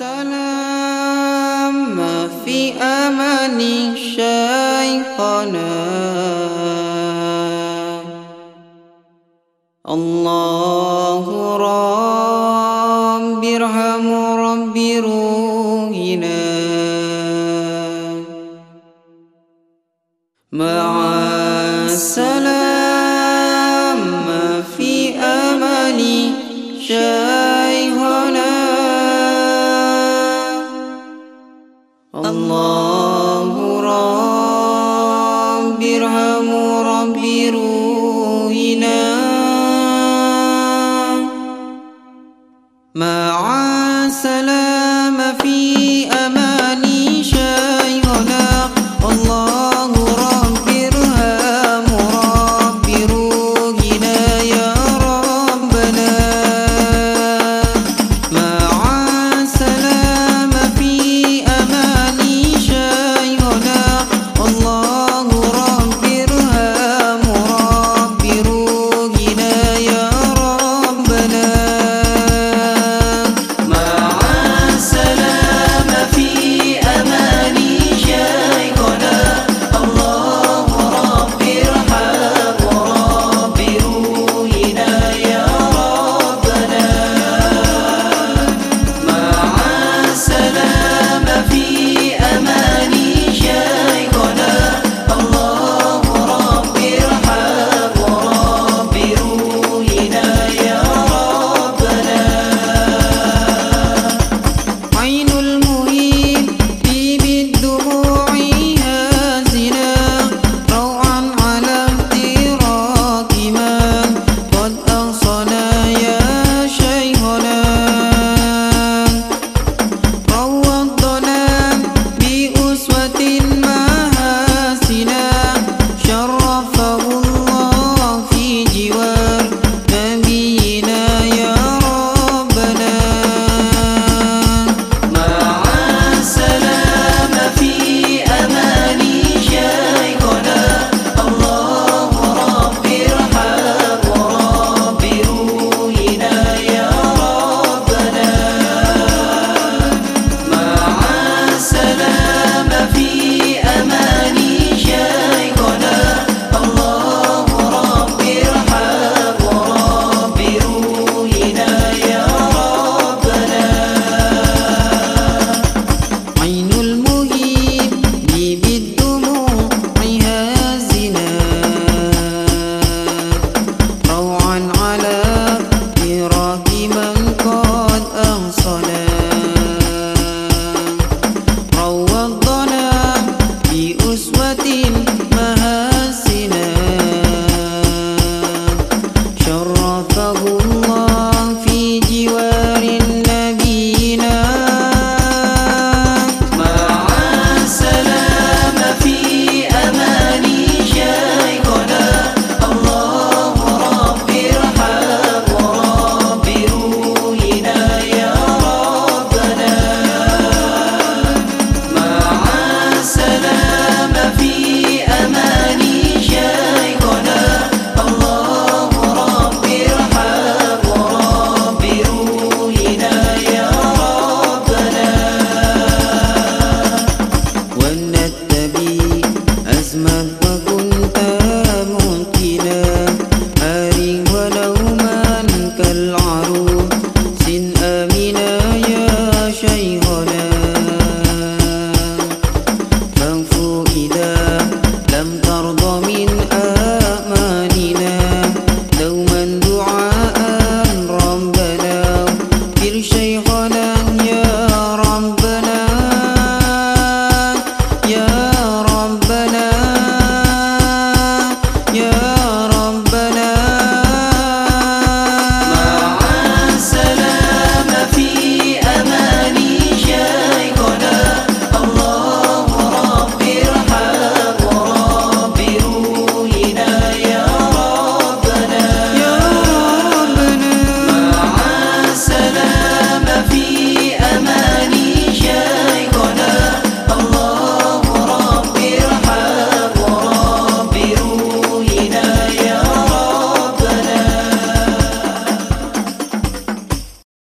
سلام في أمان شيخنا الله رب ارحم رب روحنا مع السلام في أمان شيخنا الله رب ارحم رب روينا. ما سلام